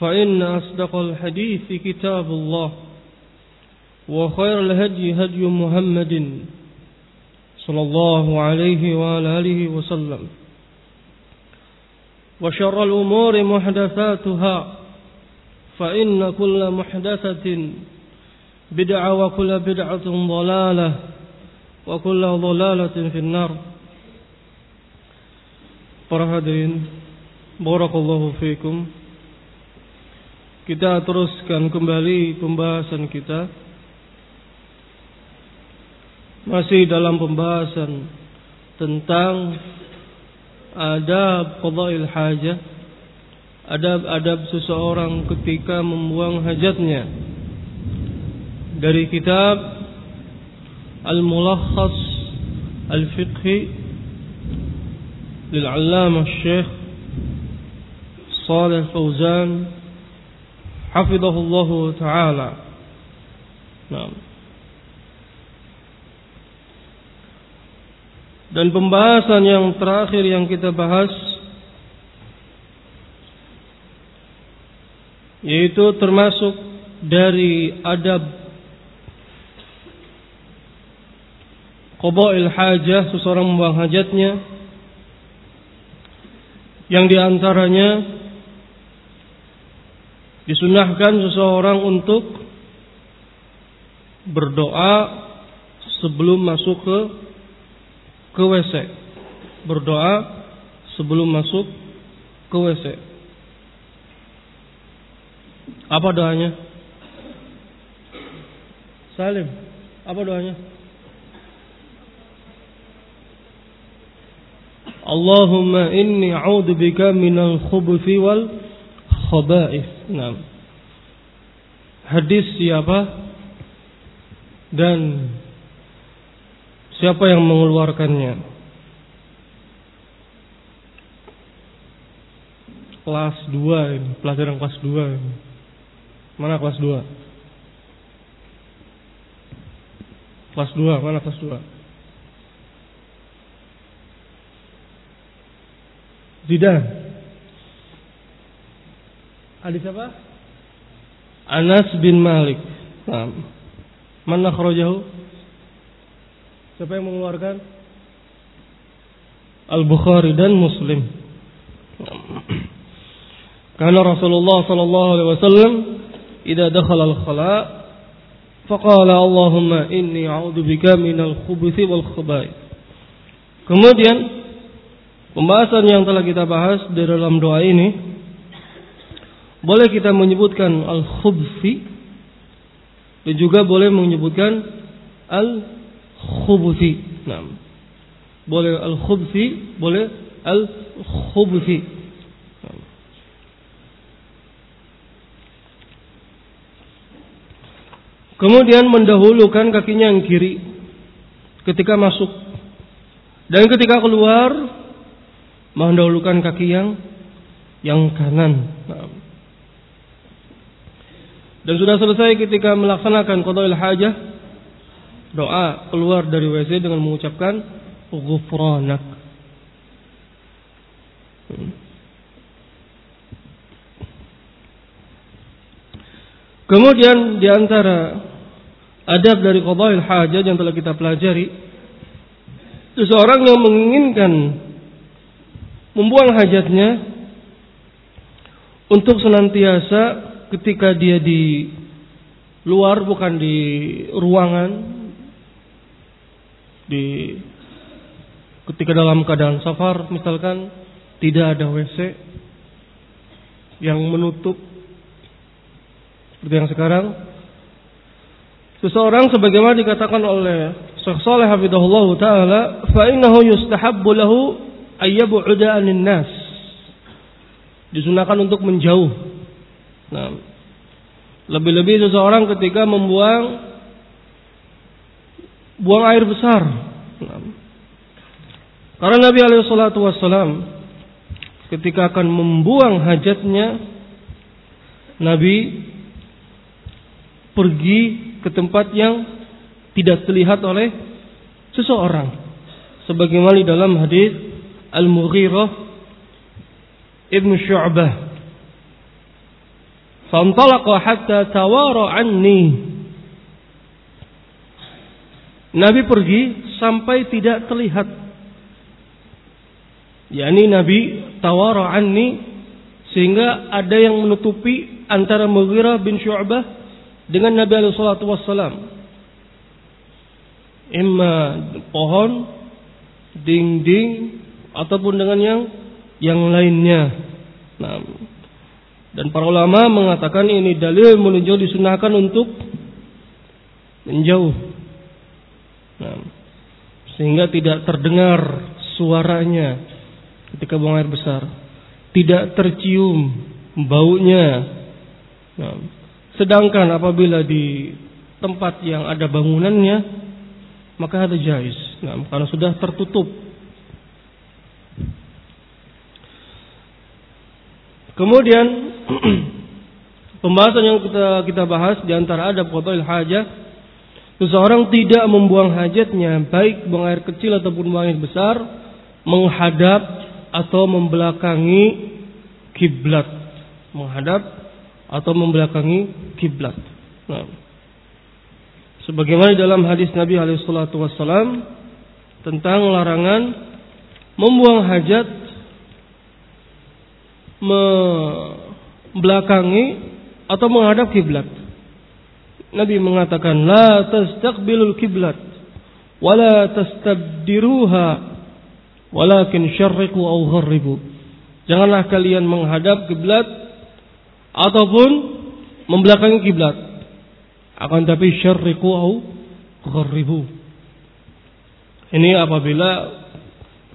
فإن أصدق الحديث كتاب الله وخير الهدي هدي محمد صلى الله عليه وعلى آله وسلم وشر الأمور محدثاتها فإن كل محدثة بدعة وكل بدعة ضلالة وكل ضلالة في النار Para hadirin Barakallahu fikum. Kita teruskan kembali pembahasan kita. Masih dalam pembahasan Tentang Adab Qadha'il Hajah. Adab-adab seseorang ketika membuang hajatnya. Dari kitab Al-Mulakhas Al-Fiqhi Lil'allamah Syekh Salih Fauzan hafizahullahu taala. Nah. Dan pembahasan yang terakhir yang kita bahas yaitu termasuk dari adab qada'il hajah seseorang membuang hajatnya yang di antaranya disunahkan seseorang untuk berdoa sebelum masuk ke ke WC. Berdoa sebelum masuk ke WC. Apa doanya? Salim, apa doanya? Allahumma inni a'udzu bika minal khubuthi wal khaba'ith. Nah. Hadis siapa? Dan siapa yang mengeluarkannya? Kelas 2 ini, pelajaran kelas 2 ini. Mana kelas 2? Kelas 2, mana kelas 2? Zidan. Ada siapa? Anas bin Malik. Nah. Mana kharajahu? Siapa yang mengeluarkan? Al-Bukhari dan Muslim. Karena Rasulullah sallallahu alaihi wasallam idza dakhala al-khala faqala Allahumma inni a'udzu bika minal khubuthi wal khaba'ith. Kemudian Pembahasan yang telah kita bahas di dalam doa ini boleh kita menyebutkan al-khubthi dan juga boleh menyebutkan al-khubuthi. Nah, boleh al-khubsi, boleh al-khubsi. Kemudian mendahulukan kakinya yang kiri ketika masuk. Dan ketika keluar mendahulukan kaki yang yang kanan. Dan sudah selesai ketika melaksanakan qadaul hajah doa keluar dari WC dengan mengucapkan ghufranak. Kemudian di antara adab dari qadail hajat yang telah kita pelajari seseorang yang menginginkan membuang hajatnya untuk senantiasa ketika dia di luar bukan di ruangan di ketika dalam keadaan safar misalkan tidak ada WC yang menutup seperti yang sekarang Seseorang sebagaimana dikatakan oleh Syekh Saleh Hafizahullah taala, fa innahu yustahabbu lahu ayyab'uda 'anil nas. Disunahkan untuk menjauh. Nah, lebih-lebih seseorang ketika membuang buang air besar. Nah, karena Nabi alaihi salatu wassalam ketika akan membuang hajatnya Nabi pergi ke tempat yang tidak terlihat oleh seseorang. Sebagaimana dalam hadis Al-Mughirah Ibn Syu'bah. Fantalaqa hatta tawara anni. Nabi pergi sampai tidak terlihat. yakni Nabi tawara anni sehingga ada yang menutupi antara Mughirah bin Syu'bah dengan Nabi alaihi salatu wassalam. Imma pohon, dinding ataupun dengan yang yang lainnya. Nah, dan para ulama mengatakan ini dalil menunjuk disunahkan untuk menjauh. Nah, sehingga tidak terdengar suaranya ketika buang air besar, tidak tercium baunya. Nah, Sedangkan apabila di tempat yang ada bangunannya, maka ada jais. Nah, karena sudah tertutup. Kemudian pembahasan yang kita kita bahas di antara adab qadail hajat seseorang tidak membuang hajatnya baik buang air kecil ataupun buang air besar menghadap atau membelakangi kiblat menghadap atau membelakangi kiblat. Nah, sebagaimana dalam hadis Nabi Alaihissalam tentang larangan membuang hajat membelakangi atau menghadap kiblat. Nabi mengatakan la tastaqbilul kiblat wala tastabdiruha walakin syarriqu aw gharribu. Janganlah kalian menghadap kiblat ataupun membelakangi kiblat. Akan tapi syarriqu au gharribu. Ini apabila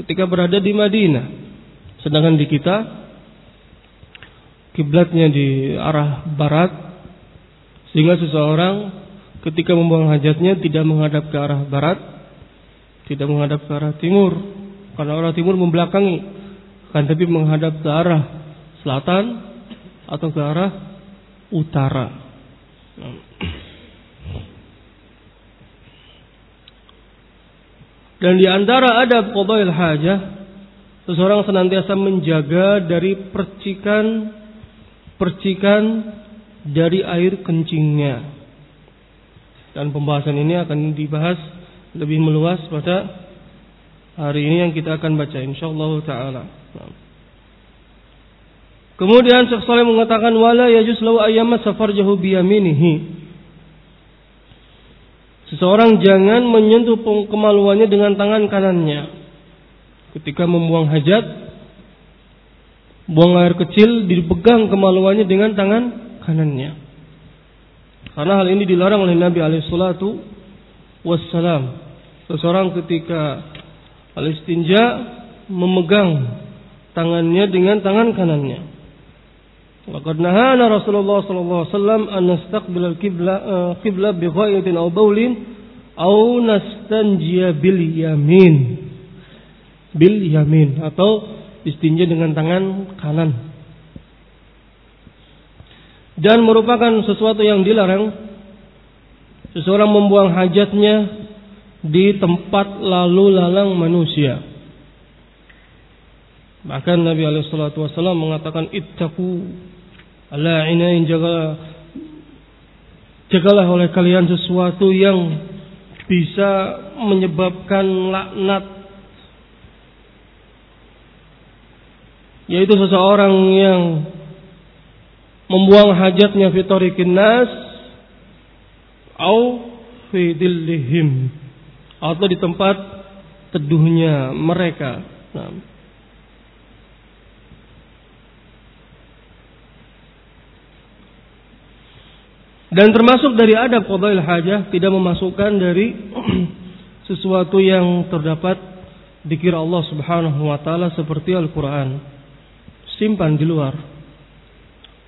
ketika berada di Madinah. Sedangkan di kita kiblatnya di arah barat sehingga seseorang ketika membuang hajatnya tidak menghadap ke arah barat, tidak menghadap ke arah timur karena arah timur membelakangi, kan tapi menghadap ke arah selatan atau ke arah utara. Dan di antara adab qadail hajah seseorang senantiasa menjaga dari percikan percikan dari air kencingnya. Dan pembahasan ini akan dibahas lebih meluas pada hari ini yang kita akan baca insyaallah taala. Kemudian Syekh Saleh mengatakan wala yajuz lahu ayyama safarjahu biyaminihi. Seseorang jangan menyentuh kemaluannya dengan tangan kanannya. Ketika membuang hajat, buang air kecil dipegang kemaluannya dengan tangan kanannya. Karena hal ini dilarang oleh Nabi alaihissalatu wassalam. Seseorang ketika Al-istinja memegang tangannya dengan tangan kanannya. Laqad nahana Rasulullah sallallahu alaihi wasallam an nastaqbil al-qibla uh, qibla bi ghayatin aw bawlin aw nastanjiya bil yamin. Bil yamin atau istinja dengan tangan kanan. Dan merupakan sesuatu yang dilarang seseorang membuang hajatnya di tempat lalu lalang manusia. Bahkan Nabi Alaihissalam mengatakan ittaku ala inain jaga jagalah oleh kalian sesuatu yang bisa menyebabkan laknat yaitu seseorang yang membuang hajatnya fitorikin nas au fi dillihim atau di tempat teduhnya mereka. Nah. Dan termasuk dari adab qadail hajah tidak memasukkan dari sesuatu yang terdapat dikira Allah Subhanahu wa taala seperti Al-Qur'an. Simpan di luar.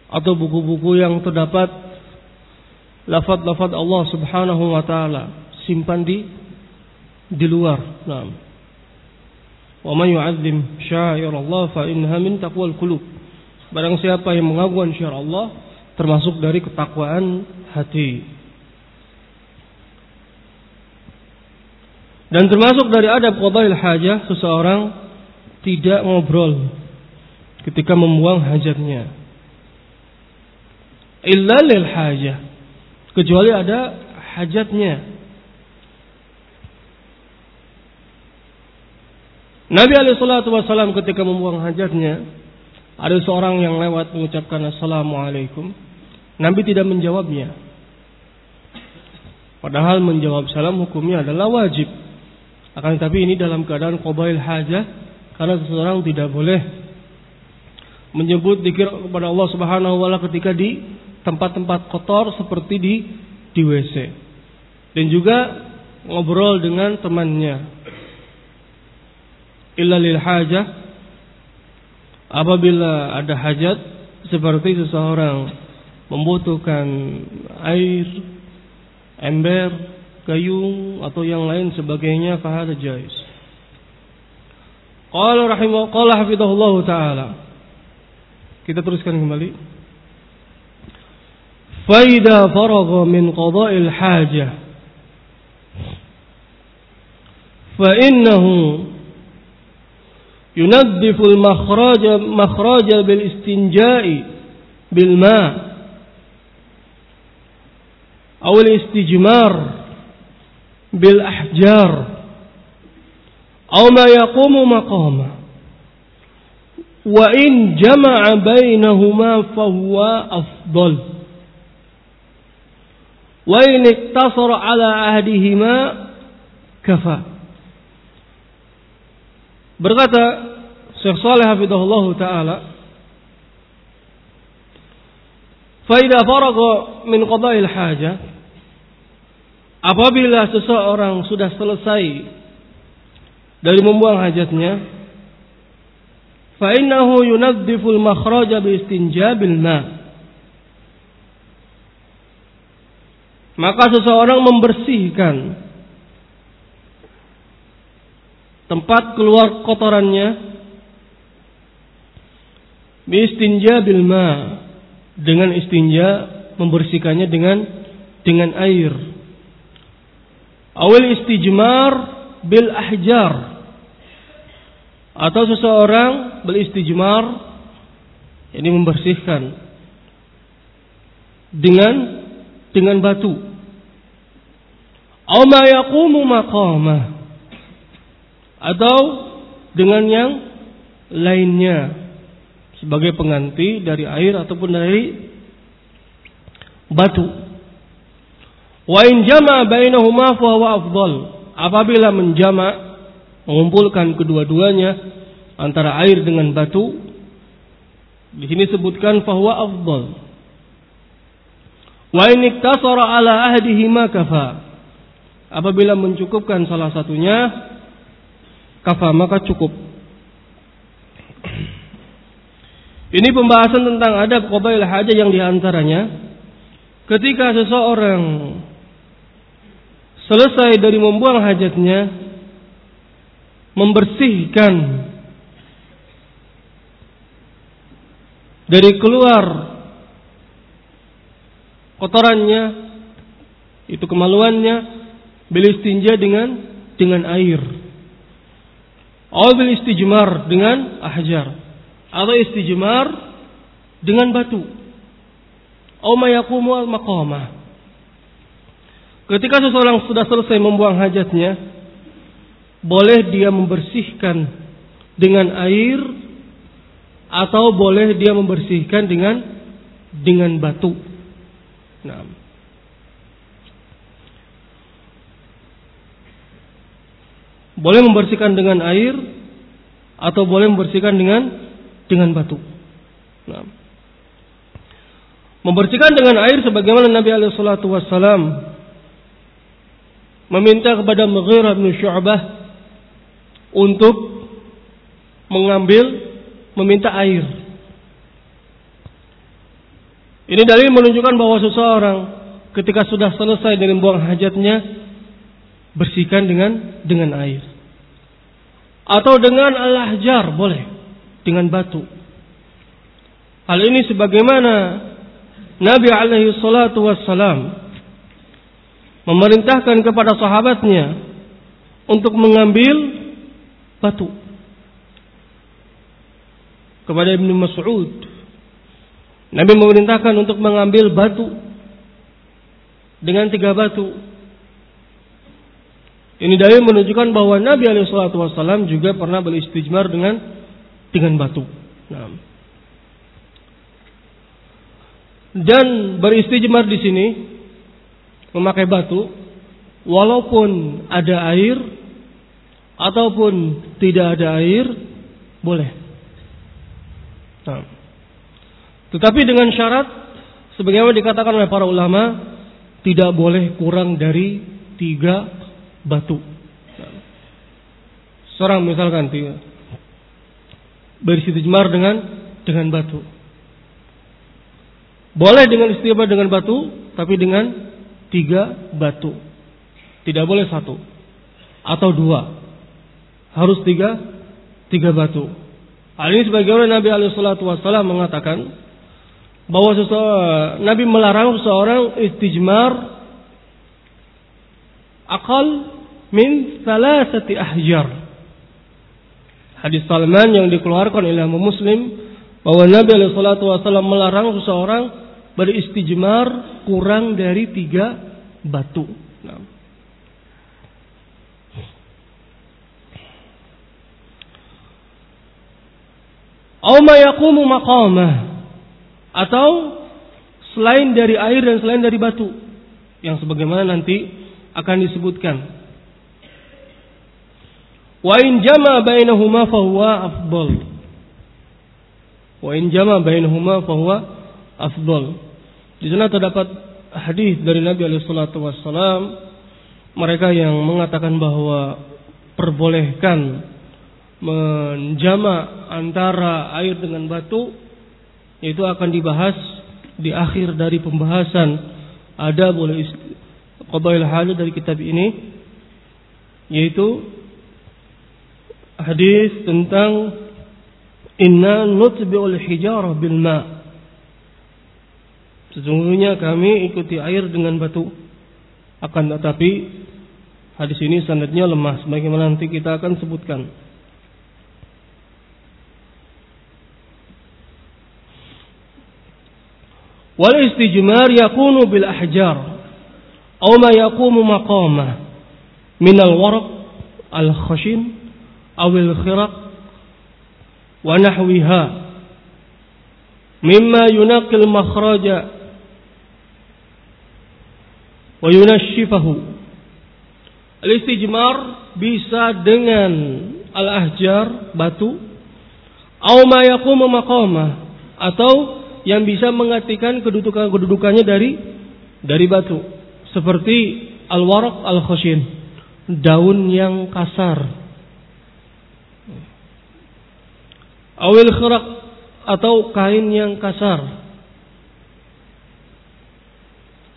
Atau buku-buku yang terdapat lafaz-lafaz Allah Subhanahu wa taala simpan di di luar. Nah. Wa man yu'azzim Allah fa innaha min taqwal qulub. Barang siapa yang mengagungkan syiar Allah termasuk dari ketakwaan hati. Dan termasuk dari adab qadail hajah seseorang tidak ngobrol ketika membuang hajatnya. Illa lil hajah. Kecuali ada hajatnya. Nabi wassalam ketika membuang hajatnya, ada seorang yang lewat mengucapkan assalamualaikum. Nabi tidak menjawabnya. Padahal menjawab salam hukumnya adalah wajib. Akan tetapi ini dalam keadaan qabail hajah karena seseorang tidak boleh menyebut dikir kepada Allah Subhanahu wa taala ketika di tempat-tempat kotor seperti di di WC. Dan juga ngobrol dengan temannya illa lil hajah apabila ada hajat seperti seseorang membutuhkan air, ember, gayung atau yang lain sebagainya fahada jais. Qala rahimah qala hafidhahullah taala. Kita teruskan kembali. Faida faragha min qada'il hajah fa innahu ينظف المخرج مخرج بالاستنجاء بالماء أو الاستجمار بالأحجار أو ما يقوم مقامه wa in jama'a bainahuma fa huwa afdal. Wa in iktasara ala ahdihima kafa. Berkata Syekh Saleh hafizahullah taala Faidah faraqa min qada'il haja Apabila seseorang sudah selesai dari membuang hajatnya, fa'innahu yunadziful makhraja bi istinjabil ma. Maka seseorang membersihkan tempat keluar kotorannya bistinja bilma dengan istinja membersihkannya dengan dengan air awal istijmar bil ahjar atau seseorang beristijmar ini membersihkan dengan dengan batu aw ma yaqumu atau dengan yang lainnya sebagai pengganti dari air ataupun dari batu. Wa in jama bainahuma fa huwa afdal. Apabila menjama mengumpulkan kedua-duanya antara air dengan batu di sini sebutkan huwa afdal. Wa in iktasara ala ahdihima kafa. Apabila mencukupkan salah satunya kafa maka cukup. Ini pembahasan tentang adab qabail hajat yang di antaranya ketika seseorang selesai dari membuang hajatnya membersihkan dari keluar kotorannya itu kemaluannya beli istinja dengan dengan air. Atau beli istijmar dengan ahjar. Atau istijmar dengan batu. Atau mayakumu al maqamah. Ketika seseorang sudah selesai membuang hajatnya boleh dia membersihkan dengan air atau boleh dia membersihkan dengan dengan batu. Nah. Boleh membersihkan dengan air atau boleh membersihkan dengan dengan batu. Nah. Membersihkan dengan air sebagaimana Nabi alaihi wasallam meminta kepada Mughirah bin Syu'bah untuk mengambil meminta air. Ini dalil menunjukkan bahwa seseorang ketika sudah selesai dengan buang hajatnya bersihkan dengan dengan air. Atau dengan al-ahjar boleh dengan batu. Hal ini sebagaimana Nabi alaihi salatu wassalam memerintahkan kepada sahabatnya untuk mengambil batu kepada Ibnu Mas'ud. Nabi memerintahkan untuk mengambil batu dengan tiga batu. Ini dalil menunjukkan bahwa Nabi Alaihissalam juga pernah beristijmar dengan dengan batu. Nah. Dan beristijmar di sini memakai batu, walaupun ada air ataupun tidak ada air, boleh. Nah. Tetapi dengan syarat sebagaimana dikatakan oleh para ulama tidak boleh kurang dari tiga batu. Seorang misalkan tiga berisitijmar dengan dengan batu. Boleh dengan istighfar dengan batu, tapi dengan tiga batu. Tidak boleh satu atau dua. Harus tiga tiga batu. Hal ini sebagaimana Nabi Alaihissalam mengatakan bahwa Nabi melarang seorang istijmar akal min salasati ahjar. Hadis Salman yang dikeluarkan oleh Muslim bahwa Nabi Alaihissalam melarang seseorang beristijmar kurang dari tiga batu. Nah. Au ma yaqumu maqamah atau selain dari air dan selain dari batu yang sebagaimana nanti akan disebutkan. Wa in jama bainahuma fahuwa afdal. Wa in jama bainahuma fahuwa afdal. Di sana terdapat hadis dari Nabi alaihi salatu mereka yang mengatakan bahwa perbolehkan menjama antara air dengan batu itu akan dibahas di akhir dari pembahasan ada boleh qabail hal dari kitab ini yaitu hadis tentang inna nutbi'ul hijarah bil ma. Sesungguhnya kami ikuti air dengan batu. Akan tetapi hadis ini sanadnya lemah sebagaimana nanti kita akan sebutkan والاستجمار يكون بالأحجار أو ما يقوم مقامه من الورق الخشن أو الخرق ونحوها. مما ينقي المخرج وينشفه. Al-istijmar bisa dengan al-ahjar, batu, au ma yaqumu maqamah atau yang bisa menggantikan kedudukan kedudukannya dari dari batu seperti al-waraq al-khashin daun yang kasar Awil kharak atau kain yang kasar.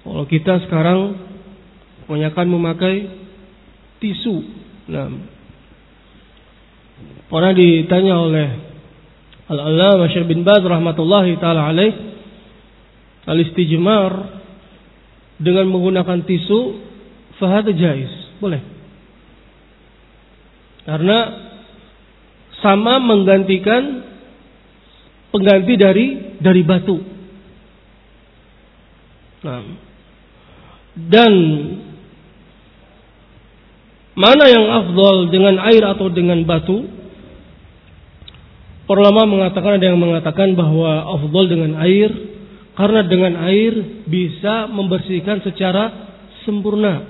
Kalau kita sekarang kebanyakan memakai tisu. Nah, pernah ditanya oleh Al-Allamah Syekh bin Baz rahmatullahi taala alaih al-istijmar dengan menggunakan tisu fahad jais, boleh. Karena sama menggantikan pengganti dari dari batu. Nah, dan mana yang afdol dengan air atau dengan batu? Para mengatakan ada yang mengatakan bahwa afdol dengan air karena dengan air bisa membersihkan secara sempurna.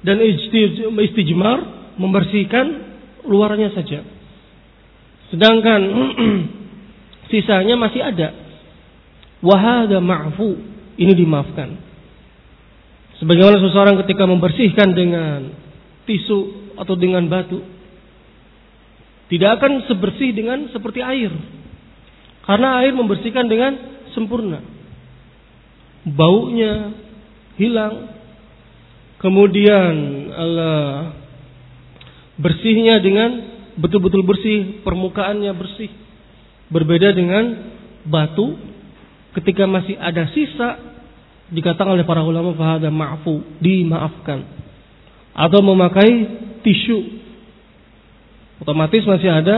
Dan istijmar membersihkan luarnya saja. Sedangkan sisanya masih ada. Wahada ma'fu. Ini dimaafkan. Sebagaimana seseorang ketika membersihkan dengan tisu atau dengan batu. Tidak akan sebersih dengan seperti air. Karena air membersihkan dengan sempurna. Baunya hilang. Kemudian Allah bersihnya dengan betul-betul bersih, permukaannya bersih. Berbeda dengan batu ketika masih ada sisa dikatakan oleh para ulama fahada ma'fu dimaafkan atau memakai tisu. Otomatis masih ada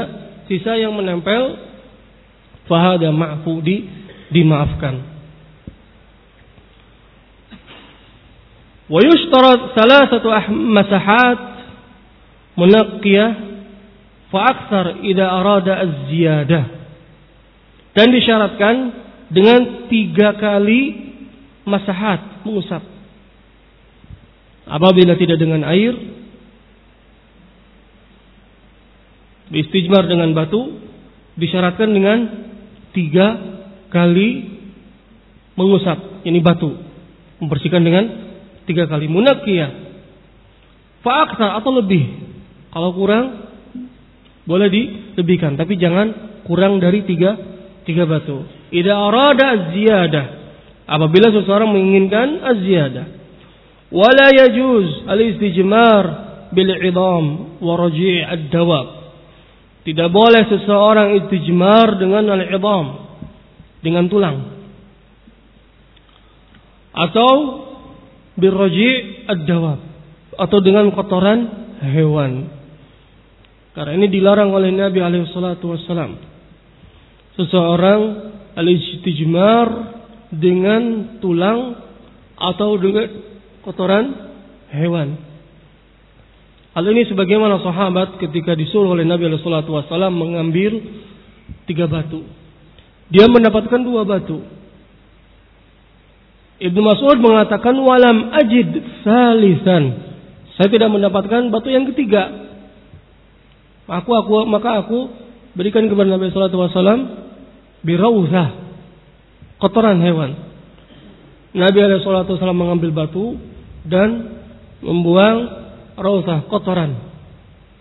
sisa yang menempel fahada ma'fu di dimaafkan. Wa yushtarat salasatu masahat munaqqiyah fa akthar idza arada az-ziyadah. Dan disyaratkan dengan tiga kali masahat mengusap. Apabila tidak dengan air, istijmar dengan batu disyaratkan dengan tiga kali mengusap ini batu membersihkan dengan tiga kali munakiyah fa'aktar atau lebih kalau kurang boleh dilebihkan tapi jangan kurang dari tiga tiga batu Ida arada ziyadah. Apabila seseorang menginginkan az-ziyadah. Wala yajuz al-istijmar bil idam wa raji' ad-dawab. Tidak boleh seseorang istijmar dengan al-idam. Dengan tulang. Atau bil raji' ad-dawab. Atau dengan kotoran hewan. Karena ini dilarang oleh Nabi wassalam. Seseorang al-istijmar dengan tulang atau dengan kotoran hewan. Hal ini sebagaimana sahabat ketika disuruh oleh Nabi Alaihi Wasallam mengambil tiga batu. Dia mendapatkan dua batu. Ibnu Mas'ud mengatakan walam ajid salisan. Saya tidak mendapatkan batu yang ketiga. Aku aku maka aku berikan kepada Nabi Alaihi Wasallam birauzah kotoran hewan. Nabi SAW mengambil batu dan membuang rauzah kotoran.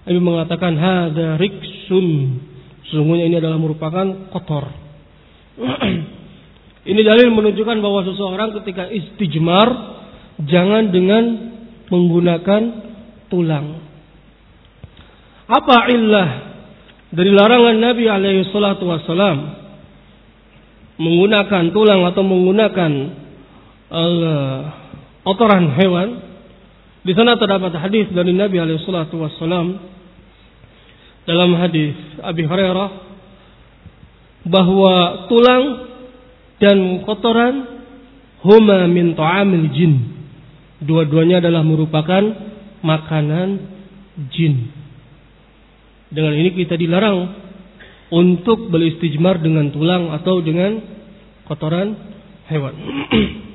Nabi mengatakan hada riksun. Sesungguhnya ini adalah merupakan kotor. ini dalil menunjukkan bahwa seseorang ketika istijmar jangan dengan menggunakan tulang. Apa illah dari larangan Nabi alaihi salatu wasallam menggunakan tulang atau menggunakan uh, kotoran hewan, di sana terdapat hadis dari Nabi alaihi wasallam dalam hadis Abi Hurairah bahwa tulang dan kotoran huma min ta'amil jin. Dua-duanya adalah merupakan makanan jin. Dengan ini kita dilarang untuk beristijmar dengan tulang atau dengan kotoran hewan.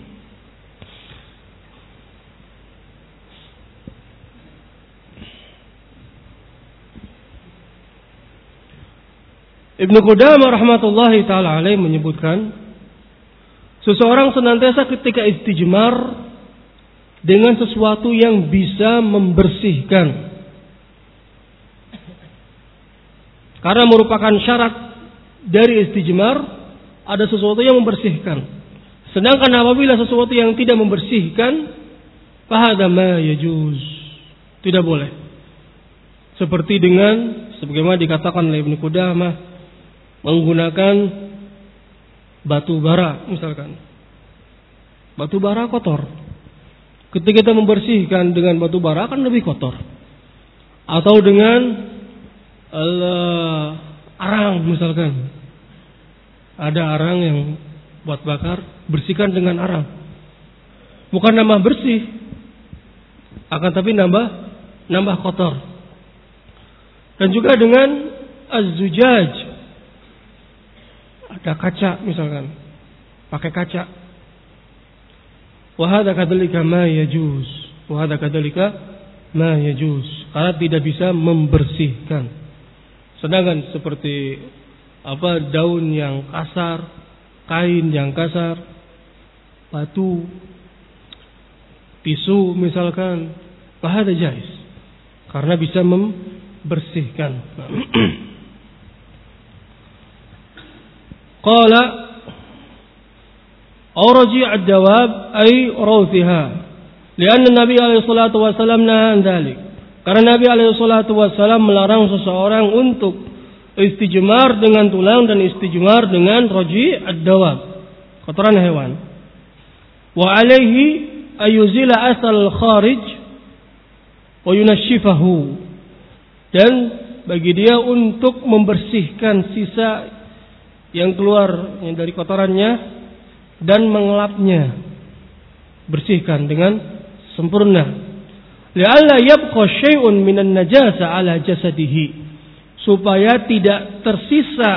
Ibnu Qudamah rahmatullahi taala alaih menyebutkan seseorang senantiasa ketika istijmar dengan sesuatu yang bisa membersihkan Karena merupakan syarat dari istijmar ada sesuatu yang membersihkan. Sedangkan apabila sesuatu yang tidak membersihkan, fahada ma yajuz. Tidak boleh. Seperti dengan sebagaimana dikatakan oleh Ibnu Qudamah menggunakan batu bara misalkan. Batu bara kotor. Ketika kita membersihkan dengan batu bara akan lebih kotor. Atau dengan uh, arang misalkan. Ada arang yang buat bakar, bersihkan dengan arang. Bukan nambah bersih, akan tapi nambah nambah kotor. Dan juga dengan az-zujaj. Ada kaca misalkan. Pakai kaca. Wahada kadalika ma yajuz. Wahada kadalika ma yajuz. Karena tidak bisa membersihkan. Sedangkan seperti apa daun yang kasar, kain yang kasar, batu, tisu misalkan, bahada jais. Karena bisa membersihkan. Qala Auraji ad-dawab ay rawthiha. Lianna Nabi alaihi salatu wasallam nahan dhalik. Karena Nabi alaihi salatu wasallam melarang seseorang untuk istijmar dengan tulang dan istijmar dengan roji ad-dawab kotoran hewan wa alaihi ayuzila asal kharij wa yunashifahu dan bagi dia untuk membersihkan sisa yang keluar yang dari kotorannya dan mengelapnya. Bersihkan dengan sempurna. Yabqa minan najasa ala jasadihi. Supaya tidak tersisa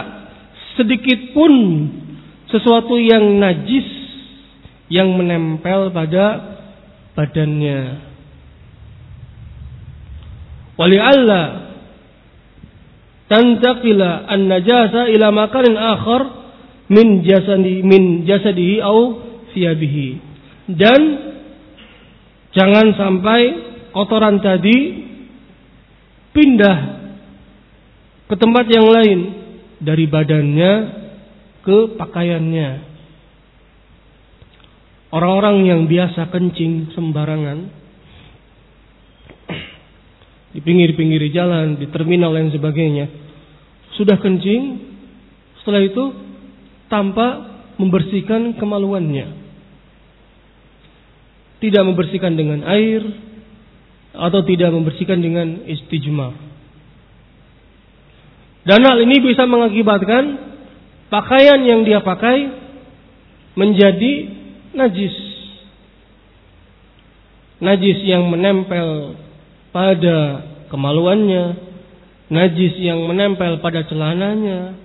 sedikit pun sesuatu yang najis yang menempel pada badannya. Wali'alla tantaqila an-najasa ila makanin akhar min jasadi min jasadihi au thiyabihi. Dan jangan sampai kotoran tadi pindah ke tempat yang lain dari badannya ke pakaiannya. Orang-orang yang biasa kencing sembarangan di pinggir-pinggir jalan, di terminal dan sebagainya, sudah kencing, setelah itu tanpa membersihkan kemaluannya. Tidak membersihkan dengan air atau tidak membersihkan dengan istijmar. Dan hal ini bisa mengakibatkan pakaian yang dia pakai menjadi najis. Najis yang menempel pada kemaluannya, najis yang menempel pada celananya.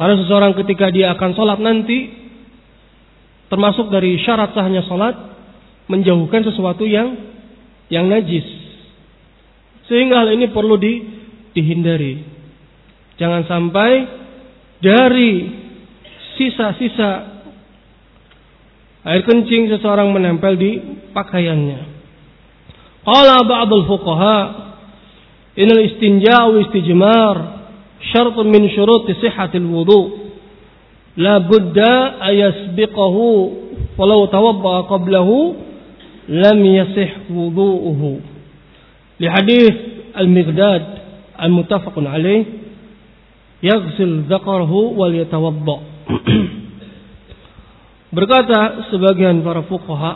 Karena seseorang ketika dia akan sholat nanti, termasuk dari syarat sahnya sholat, menjauhkan sesuatu yang yang najis. Sehingga hal ini perlu di dihindari. Jangan sampai dari sisa-sisa air kencing seseorang menempel di pakaiannya. Qala ba'dul fuqaha inal istinja' wa istijmar syartun min syurut sihhatil wudu. La budda ayasbiqahu walau tawadda qablahu lam yasih wudu'uhu. Li hadis al-Miqdad al-muttafaqun alaih yaghsil dzakarahu wal yatawadda Berkata sebagian para fuqaha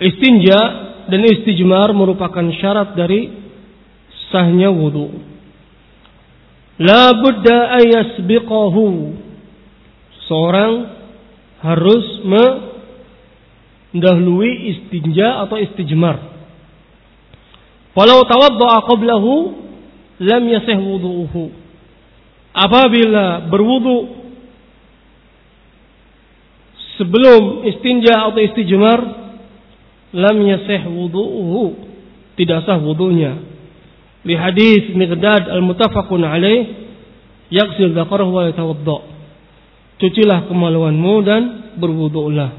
istinja dan istijmar merupakan syarat dari sahnya wudu. La budda ayasbiqahu. Seorang harus mendahului istinja atau istijmar. Walau tawadda'a qablahu lam yasih wudu'uhu. Apabila berwudu sebelum istinja atau istijmar lam yasih wudu'uhu. Tidak sah wudunya. Li hadis Miqdad al-muttafaqun alaih yaghsil dzakarahu wa yatawadda. Cucilah kemaluanmu dan berwudu'lah.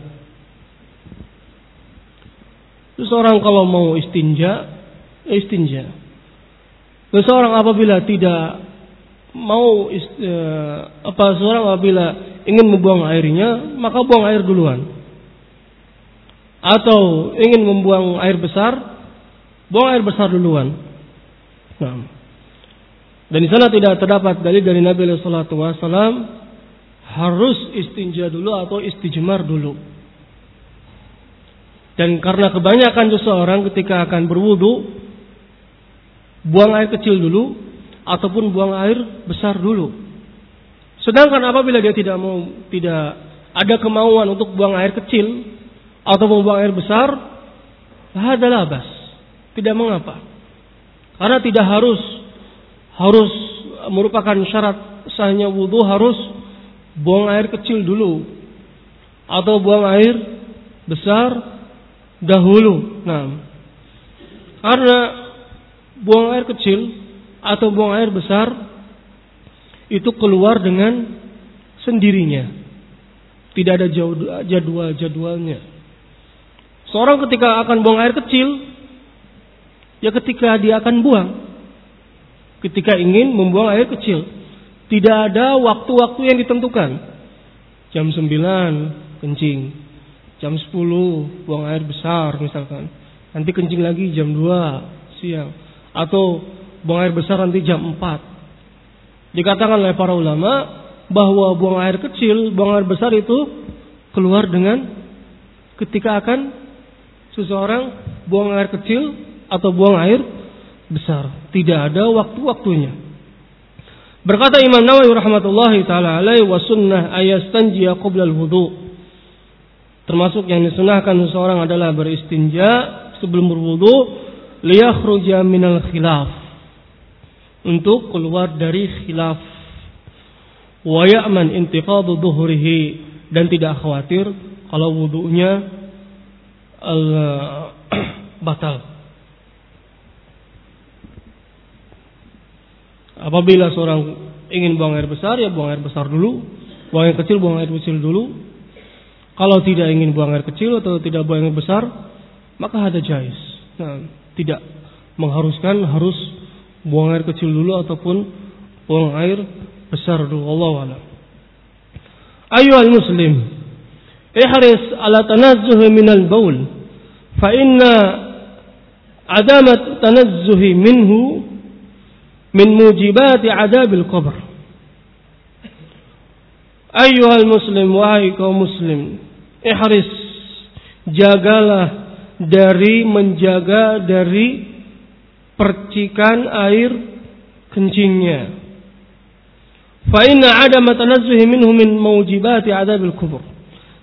Seseorang kalau mau istinja, istinja. Seseorang apabila tidak mau uh, apa seorang apabila ingin membuang airnya, maka buang air duluan. Atau ingin membuang air besar, buang air besar duluan. Nah. Dan di sana tidak terdapat dalil dari Nabi Sallallahu Alaihi Wasallam harus istinja dulu atau istijmar dulu. Dan karena kebanyakan seseorang ketika akan berwudu buang air kecil dulu ataupun buang air besar dulu. Sedangkan apabila dia tidak mau tidak ada kemauan untuk buang air kecil atau membuang air besar, adalah bas. Tidak mengapa. Karena tidak harus harus merupakan syarat sahnya wudhu harus buang air kecil dulu atau buang air besar dahulu. Nah, karena buang air kecil atau buang air besar itu keluar dengan sendirinya. Tidak ada jadwal-jadwalnya. Seorang ketika akan buang air kecil, ya ketika dia akan buang. Ketika ingin membuang air kecil. Tidak ada waktu-waktu yang ditentukan. Jam 9 kencing. Jam 10 buang air besar misalkan. Nanti kencing lagi jam 2 siang. Atau buang air besar nanti jam 4. Dikatakan oleh para ulama bahwa buang air kecil, buang air besar itu keluar dengan ketika akan seseorang buang air kecil atau buang air besar. Tidak ada waktu-waktunya. Berkata Imam Nawawi rahmatullahi taala alaihi wa sunnah qabla al-wudu. Termasuk yang disunahkan seseorang adalah beristinja sebelum berwudu liyakhruja minal khilaf. Untuk keluar dari khilaf. Wa ya'man intiqadu dhuhrihi dan tidak khawatir kalau wudunya batal. Apabila seorang ingin buang air besar, ya buang air besar dulu. Buang air kecil, buang air kecil dulu. Kalau tidak ingin buang air kecil atau tidak buang air besar, maka ada jais. Nah, tidak mengharuskan harus buang air kecil dulu ataupun buang air besar dulu. Allah wa'ala. Ayuhal muslim, ihris ala tanazzuh minal baul, fa inna adamat tanazzuhi minhu min mujibati adabil qabr. Ayuhal muslim, wahai muslim, jagalah dari menjaga dari percikan air kencingnya. Fa inna adama tanazzuhi minhu min mawjibati adabil kubur.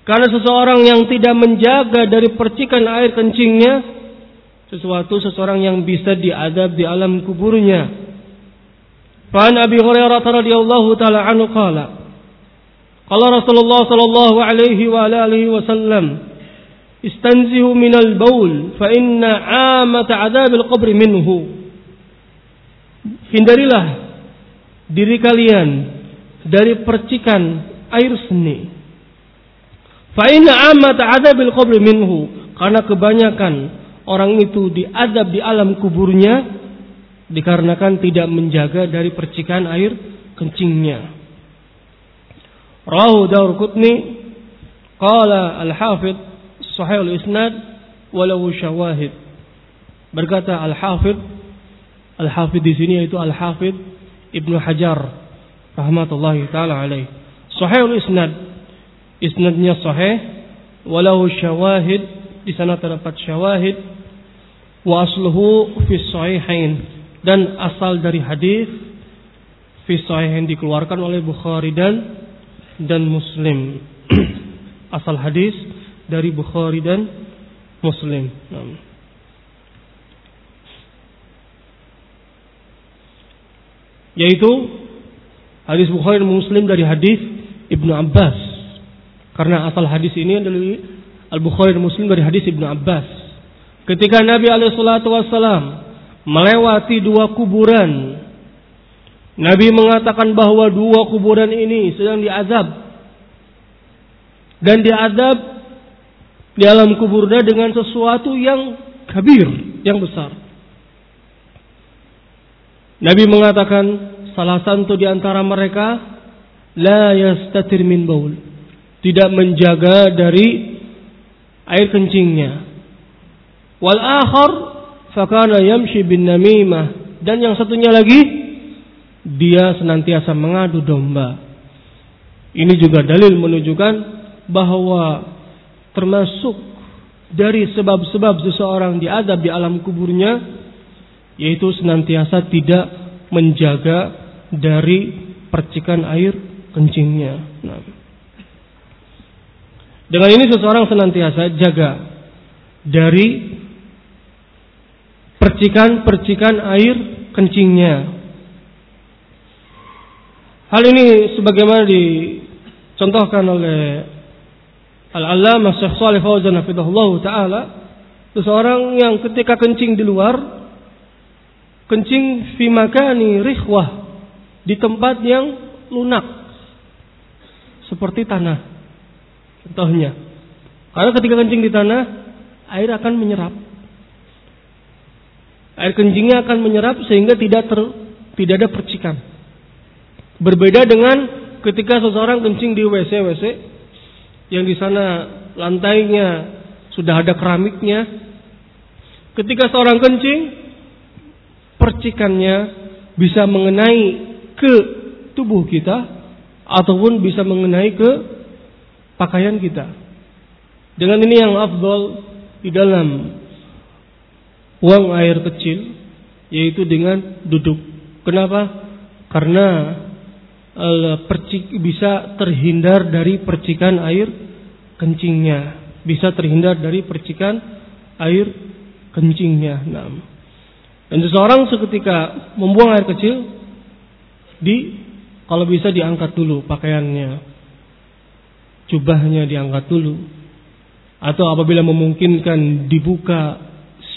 Karena seseorang yang tidak menjaga dari percikan air kencingnya, sesuatu seseorang yang bisa diadab di alam kuburnya. Fan Abi Hurairah radhiyallahu taala anhu qala Qala Rasulullah sallallahu alaihi wa alihi wasallam istanzihu minal baul fa inna amata adabil qabri minhu Hindarilah diri kalian dari percikan air seni fa inna amat adabil qabri minhu karena kebanyakan orang itu diadab di alam kuburnya dikarenakan tidak menjaga dari percikan air kencingnya. Rahu Daur Qutni qala al-Hafidh sahih al-isnad walau syawahid. Berkata al-Hafidh al-Hafidh di sini yaitu al-Hafidh Ibnu Hajar rahmatullahi taala alaih. Sahih al-isnad isnadnya sahih walau syawahid di sana terdapat syawahid wa asluhu fi sahihain dan asal dari hadis fi yang dikeluarkan oleh Bukhari dan dan Muslim. asal hadis dari Bukhari dan Muslim. Yaitu hadis Bukhari dan Muslim dari hadis Ibnu Abbas. Karena asal hadis ini adalah Al-Bukhari dan Muslim dari hadis Ibnu Abbas. Ketika Nabi alaihi salatu wasallam melewati dua kuburan. Nabi mengatakan bahwa dua kuburan ini sedang diazab. Dan diazab di alam kuburnya dengan sesuatu yang kabir, yang besar. Nabi mengatakan salah satu di antara mereka la yastatir min baul. Tidak menjaga dari air kencingnya. Wal akhar fakana yamshi bin namimah dan yang satunya lagi dia senantiasa mengadu domba. Ini juga dalil menunjukkan bahwa termasuk dari sebab-sebab seseorang diadab di alam kuburnya yaitu senantiasa tidak menjaga dari percikan air kencingnya. Nah. Dengan ini seseorang senantiasa jaga dari percikan-percikan air kencingnya. Hal ini sebagaimana dicontohkan oleh Al-Allamah Syekh Salih Fauzan hafizahullah taala seseorang yang ketika kencing di luar kencing fi makani rikhwah di tempat yang lunak seperti tanah contohnya karena ketika kencing di tanah air akan menyerap air kencingnya akan menyerap sehingga tidak ter, tidak ada percikan berbeda dengan ketika seseorang kencing di WC WC yang di sana lantainya sudah ada keramiknya. Ketika seorang kencing, percikannya bisa mengenai ke tubuh kita ataupun bisa mengenai ke pakaian kita. Dengan ini yang afdol di dalam buang air kecil yaitu dengan duduk. Kenapa? Karena Eh, percik, bisa terhindar dari percikan air kencingnya, bisa terhindar dari percikan air kencingnya. Nah. Dan seseorang seketika membuang air kecil, di kalau bisa diangkat dulu pakaiannya, jubahnya diangkat dulu, atau apabila memungkinkan dibuka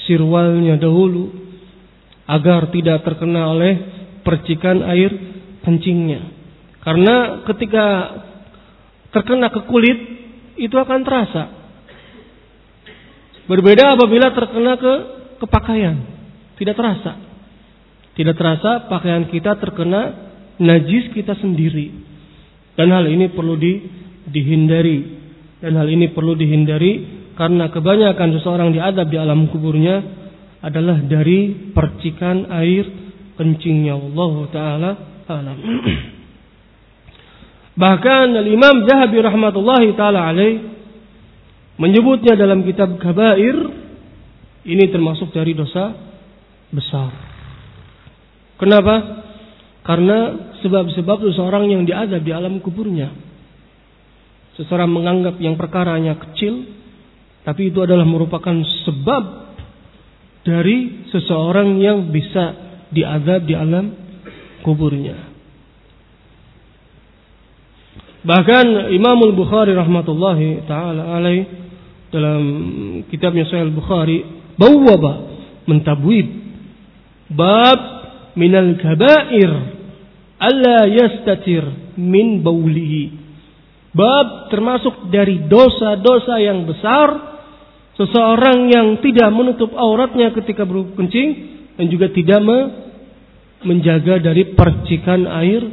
sirwalnya dahulu agar tidak terkena oleh percikan air kencingnya. Karena ketika terkena ke kulit itu akan terasa. Berbeda apabila terkena ke ke pakaian, tidak terasa. Tidak terasa pakaian kita terkena najis kita sendiri. Dan hal ini perlu di, dihindari. Dan hal ini perlu dihindari karena kebanyakan seseorang diadab di alam kuburnya adalah dari percikan air kencingnya Allah taala alam. Bahkan Imam Zahabi rahmatullahi taala alaih menyebutnya dalam kitab Kabair ini termasuk dari dosa besar. Kenapa? Karena sebab-sebab seseorang yang diadab di alam kuburnya. Seseorang menganggap yang perkaranya kecil, tapi itu adalah merupakan sebab dari seseorang yang bisa diadab di alam kuburnya. Bahkan Imam Al-Bukhari rahmatullahi taala alaih dalam kitabnya Sahih Al-Bukhari bawwaba mentabwib bab minal kabair alla yastatir min baulihi Bab termasuk dari dosa-dosa yang besar seseorang yang tidak menutup auratnya ketika berkencing dan juga tidak me menjaga dari percikan air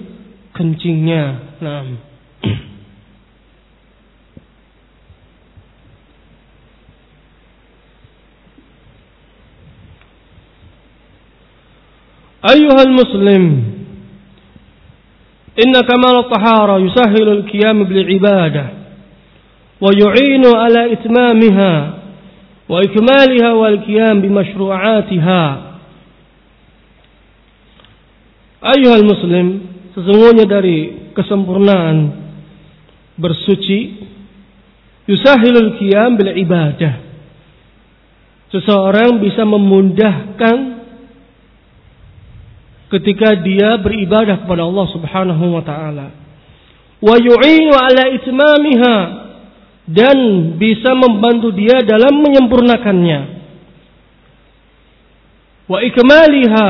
kencingnya. Nah. Ayuhal muslim إن كمال الطهارة يسهل القيام بالعبادة ويعين على إتمامها وإكمالها والقيام بمشروعاتها. أيها المسلم sesungguhnya dari kesempurnaan bersuci yusahilul qiyam bil ibadah. Seseorang bisa memudahkan ketika dia beribadah kepada Allah Subhanahu wa taala. Wa yu'inu ala itmamiha dan bisa membantu dia dalam menyempurnakannya. Wa ikmaliha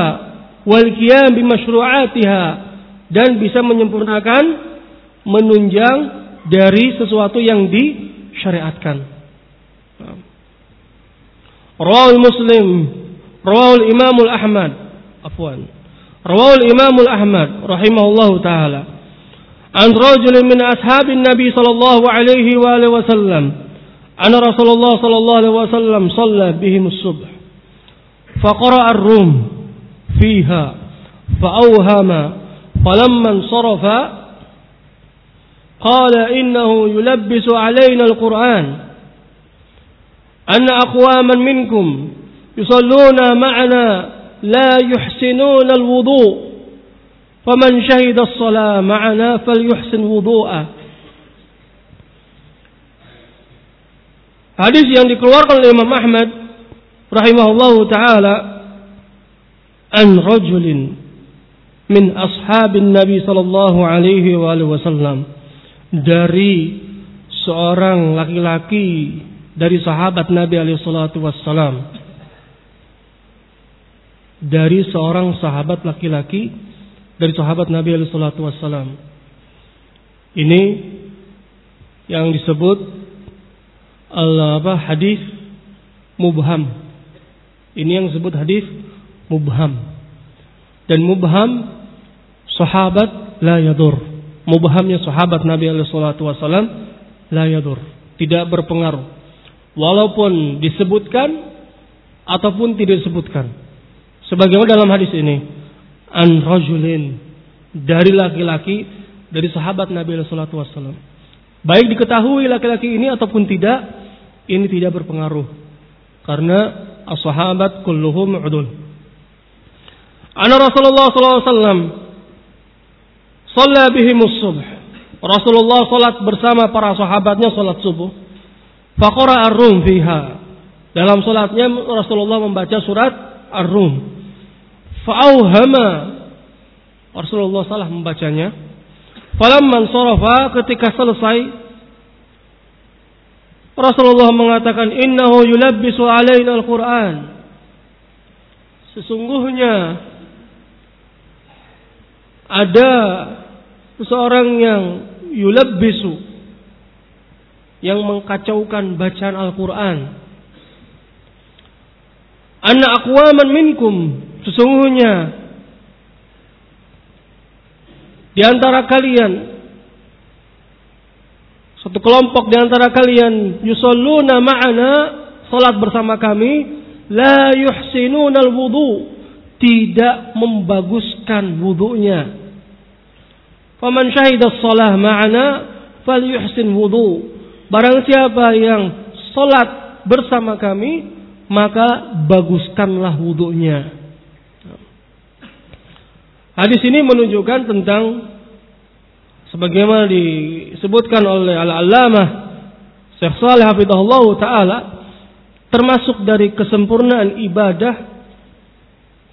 wal qiyam bi masyru'atiha dan bisa menyempurnakan menunjang dari sesuatu yang disyariatkan. Rawal Muslim, rawal Imamul Ahmad, afwan. رواه الإمام الأحمد رحمه الله تعالى. عن رجل من أصحاب النبي صلى الله عليه وآله وسلم أن رسول الله صلى الله عليه وسلم صلى بهم الصبح. فقرأ الروم فيها فأوهم فلما انصرف قال إنه يلبس علينا القرآن. أن أقواما منكم يصلون معنا لا يحسنون الوضوء فمن شهد الصلاة معنا فليحسن وضوءه Hadis yang dikeluarkan oleh Imam Ahmad rahimahullahu taala an rajulin min ashabin Nabi sallallahu alaihi wasallam dari seorang laki-laki dari sahabat Nabi alaihi salatu wassalam dari seorang sahabat laki-laki dari sahabat Nabi alaihi wassalam. Ini yang disebut al apa hadis mubham. Ini yang disebut hadis mubham. Dan mubham sahabat la yadur. Mubhamnya sahabat Nabi alaihi wassalam la yadur, tidak berpengaruh. Walaupun disebutkan ataupun tidak disebutkan. Sebagaimana dalam hadis ini, an rajulin dari laki-laki dari sahabat Nabi Sallallahu Wasallam. Baik diketahui laki-laki ini ataupun tidak, ini tidak berpengaruh karena as-sahabat kulluhum udul. Ana Rasulullah sallallahu alaihi wasallam bihim subh Rasulullah salat bersama para sahabatnya salat subuh. Faqara ar-rum fiha. Dalam salatnya Rasulullah membaca surat Ar-Rum. Fa'auhama. Rasulullah salah membacanya. Falamman sarafa ketika selesai Rasulullah mengatakan innahu yulabbisu alaina al-Qur'an. Sesungguhnya ada seseorang yang yulabbisu yang mengkacaukan bacaan Al-Qur'an. Anna aqwaman minkum Sesungguhnya di antara kalian satu kelompok di antara kalian yusalluna ma'ana salat bersama kami la yuhsinuna al-wudu tidak membaguskan wudunya. Faman syahida shalah ma'ana falyuhsin wudu. Barang siapa yang salat bersama kami maka baguskanlah wudunya. Hadis ini menunjukkan tentang sebagaimana disebutkan oleh Al-Allamah Syekh Saleh Hafizahullah taala termasuk dari kesempurnaan ibadah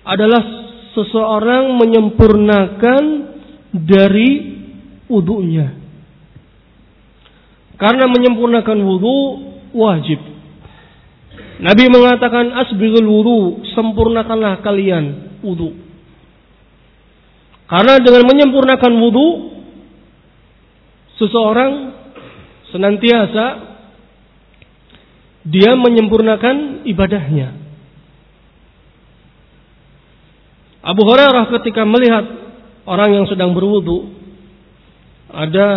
adalah seseorang menyempurnakan dari wudunya. Karena menyempurnakan wudu wajib. Nabi mengatakan asbigul wudu, sempurnakanlah kalian wudu. Karena dengan menyempurnakan wudhu, seseorang senantiasa dia menyempurnakan ibadahnya. Abu Hurairah ketika melihat orang yang sedang berwudhu, ada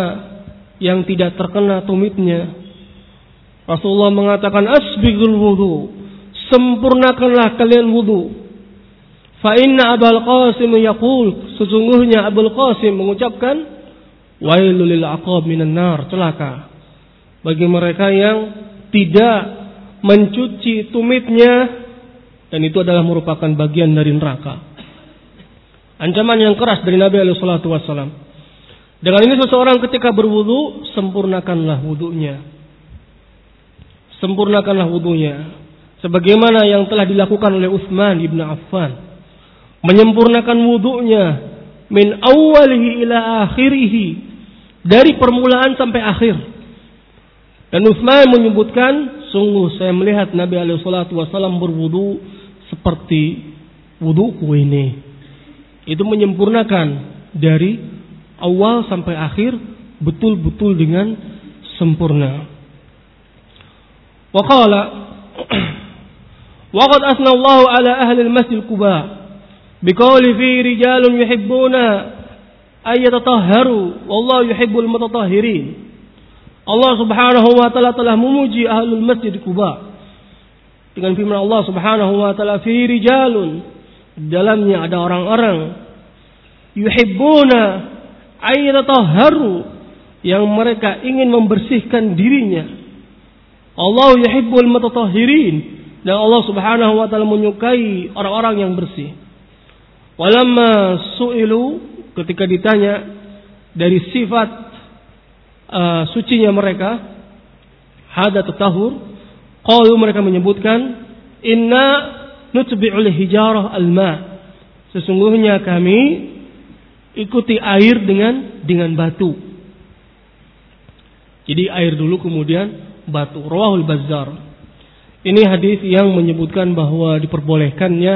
yang tidak terkena tumitnya. Rasulullah mengatakan asbigul wudhu, sempurnakanlah kalian wudhu. Fa inna Abul Qasim yaqul sesungguhnya Abul Qasim mengucapkan wailul lil aqab minan nar celaka bagi mereka yang tidak mencuci tumitnya dan itu adalah merupakan bagian dari neraka. Ancaman yang keras dari Nabi alaihi salatu wasallam. Dengan ini seseorang ketika berwudu sempurnakanlah wudunya. Sempurnakanlah wudunya sebagaimana yang telah dilakukan oleh Utsman ibn Affan menyempurnakan wudhunya min awalihi ila akhirihi dari permulaan sampai akhir. Dan Utsman menyebutkan, sungguh saya melihat Nabi alaihi wasallam berwudu seperti wuduku ini. Itu menyempurnakan dari awal sampai akhir betul-betul dengan sempurna. Wa qala Wa qad asna Allah ala ahli al-masjid Quba Biqauli fi rijalun yuhibbuna ay yatatahharu wallahu yuhibbul mutatahhirin. Allah Subhanahu wa taala telah memuji ahlul masjid Kuba dengan firman Allah Subhanahu wa taala fi rijalun dalamnya ada orang-orang yuhibbuna ay yatatahharu yang mereka ingin membersihkan dirinya. Allah yuhibbul mutatahhirin dan Allah Subhanahu wa taala menyukai orang-orang yang bersih. Walamma su'ilu ketika ditanya dari sifat uh, sucinya mereka hada tatahur qalu mereka menyebutkan inna nutbi'ul hijarah alma. Sesungguhnya kami ikuti air dengan dengan batu. Jadi air dulu kemudian batu. Rawahul bazzar. Ini hadis yang menyebutkan bahwa diperbolehkannya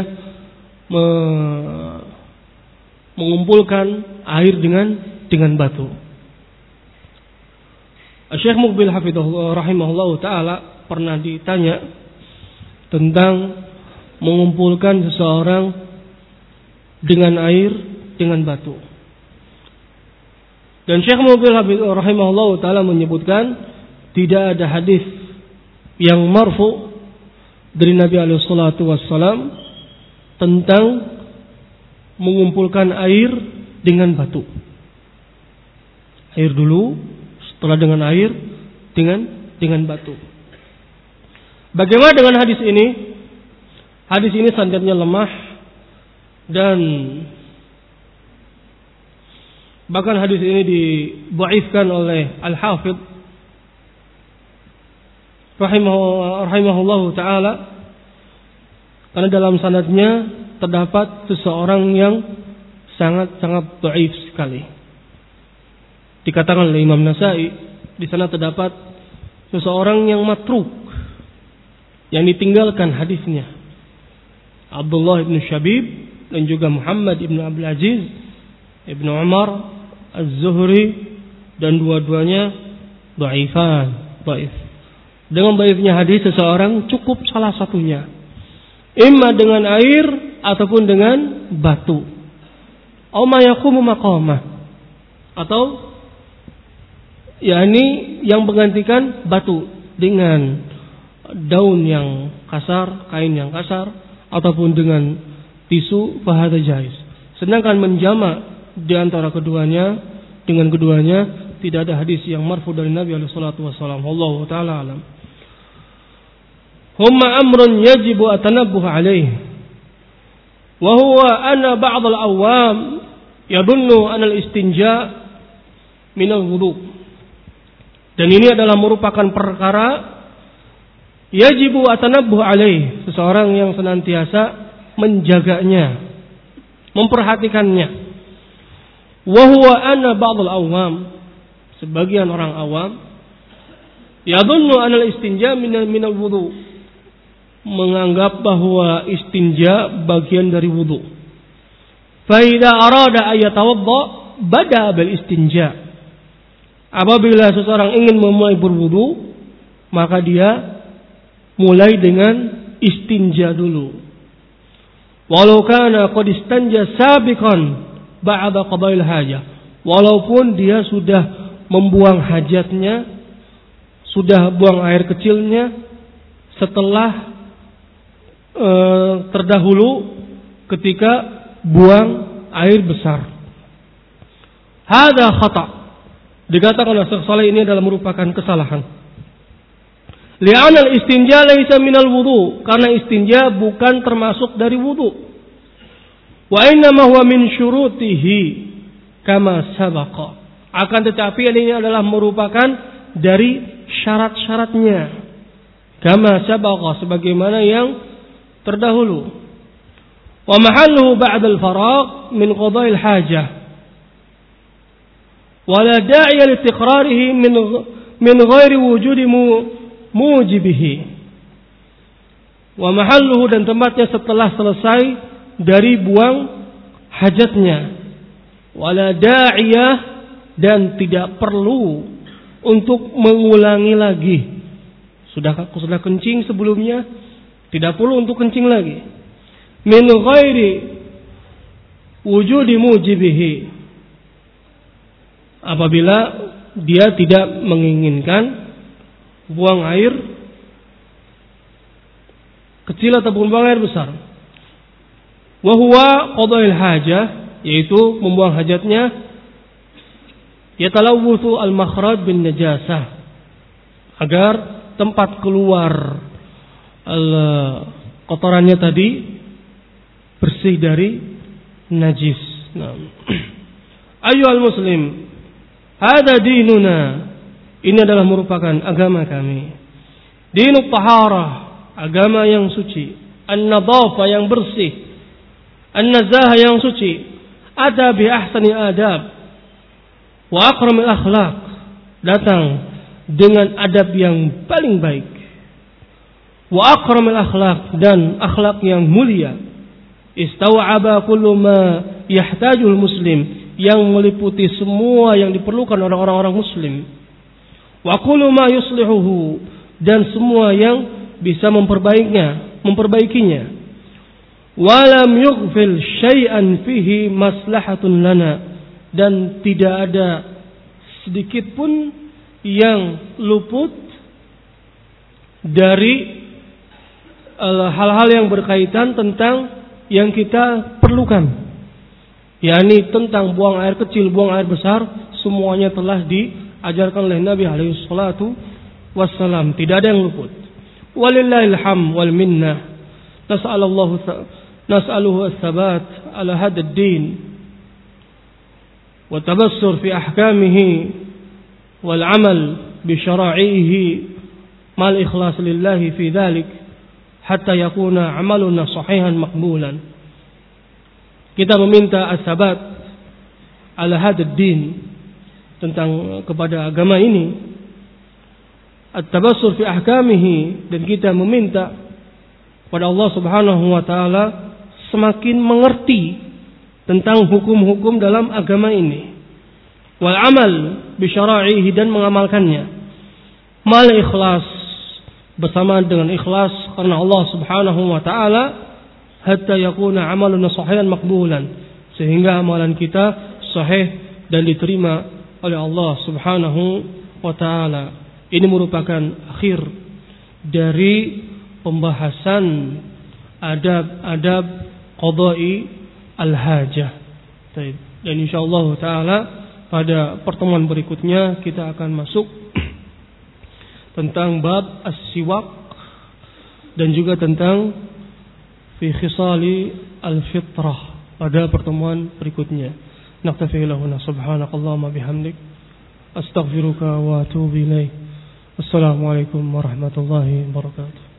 mengumpulkan air dengan dengan batu. Syekh Mukbil Hafidhullah rahimahullah taala pernah ditanya tentang mengumpulkan seseorang dengan air dengan batu. Dan Syekh Mukbil Hafidhullah rahimahullah taala menyebutkan tidak ada hadis yang marfu dari Nabi alaihi salatu wassalam tentang mengumpulkan air dengan batu. Air dulu, setelah dengan air dengan dengan batu. Bagaimana dengan hadis ini? Hadis ini sandarnya lemah dan bahkan hadis ini dibaifkan oleh Al-Hafidh rahimahullah taala karena dalam sanadnya terdapat seseorang yang sangat-sangat dhaif sekali. Dikatakan oleh Imam Nasai, di sana terdapat seseorang yang matruk yang ditinggalkan hadisnya. Abdullah ibn Shabib dan juga Muhammad ibn Abdul Aziz ibn Umar Az-Zuhri dan dua-duanya dhaifan, dhaif. Dengan dhaifnya hadis seseorang cukup salah satunya Imma dengan air ataupun dengan batu. Au maqamah. Atau yakni yang menggantikan batu dengan daun yang kasar, kain yang kasar ataupun dengan tisu fahada jais. Sedangkan menjama di antara keduanya dengan keduanya tidak ada hadis yang marfu dari Nabi alaihi wasallam. Allah taala alam. Humma amrun yajibu atanabbuh alaih. Wa huwa anna ba'd al-awwam yadunnu an al-istinja min al-wudu. Dan ini adalah merupakan perkara yajibu atanabbuh alaih. Seseorang yang senantiasa menjaganya, memperhatikannya. Wa huwa anna ba'd al-awwam sebagian orang awam yadunnu an al-istinja min al-wudu menganggap bahwa istinja bagian dari wudhu. Faida arada ayatawadda bada bil istinja. Apabila seseorang ingin memulai berwudu, maka dia mulai dengan istinja dulu. Walau kana qad istanja sabiqan ba'da qada'il hajah. Walaupun dia sudah membuang hajatnya, sudah buang air kecilnya setelah e, terdahulu ketika buang air besar. Hada khata. Dikatakan oleh Syekh Saleh ini adalah merupakan kesalahan. Li'an al-istinja laisa minal wudu karena istinja bukan termasuk dari wudu. Wa inna huwa min syurutihi kama sabaqa. Akan tetapi ini adalah merupakan dari syarat-syaratnya. Kama sabaqa sebagaimana yang terdahulu. Wa mahalluhu ba'da al-faraq min qada'il hajah. la da'iya li tiqrarihi min min ghairi wujudi mujibihi. Wa mahalluhu dan tempatnya setelah selesai dari buang hajatnya. la da'iyah dan tidak perlu untuk mengulangi lagi. Sudah sudah kencing sebelumnya, tidak perlu untuk kencing lagi. Min ghairi wujudi mujibihi apabila dia tidak menginginkan buang air kecil ataupun buang air besar. Wahwa qadail hajah yaitu membuang hajatnya yatalawwuthu al-makhraj bin najasah agar tempat keluar kotorannya tadi bersih dari najis. Ayo al muslim, ada dinuna. Ini adalah merupakan agama kami. Dinut taharah, agama yang suci. An-nadhafa yang bersih. An-nazahah yang suci. Ada bi ahsani adab. Wa akramil akhlaq. Datang dengan adab yang paling baik. Wa akramil akhlaq dan akhlak yang mulia. Istawa'aba kullu ma yahtajul muslim yang meliputi semua yang diperlukan oleh orang-orang muslim. Wa kullu ma yuslihuhu dan semua yang bisa memperbaikinya. Memperbaikinya walam yughfil syai'an fihi maslahatun lana dan tidak ada sedikit pun yang luput dari hal-hal yang berkaitan tentang yang kita perlukan. yakni tentang buang air kecil, buang air besar, semuanya telah diajarkan oleh Nabi alaihi salatu wassalam. Tidak ada yang luput. Walillahil ham wal minnah. Nas'alallahu nas'aluhu as-sabat ala hada din والتبصر في أحكامه والعمل بشرائعه مع الإخلاص لله في ذلك hatta yakuna amaluna sahihan makbulan. Kita meminta as-sabat ala hadad din tentang kepada agama ini. At-tabassur fi ahkamihi dan kita meminta pada Allah Subhanahu wa taala semakin mengerti tentang hukum-hukum dalam agama ini. Wal amal bi syara'ihi dan mengamalkannya. Mal ikhlas bersama dengan ikhlas karena Allah Subhanahu wa taala hatta yakuna amaluna sahihan makbulan sehingga amalan kita sahih dan diterima oleh Allah Subhanahu wa taala. Ini merupakan akhir dari pembahasan adab-adab qadai al-hajah. Dan insyaallah taala pada pertemuan berikutnya kita akan masuk tentang bab as-siwak dan juga tentang fi khisali al-fitrah pada pertemuan berikutnya. Naktafi lahuna subhanakallahumma bihamdik astaghfiruka wa atubu ilaik. Assalamualaikum warahmatullahi wabarakatuh.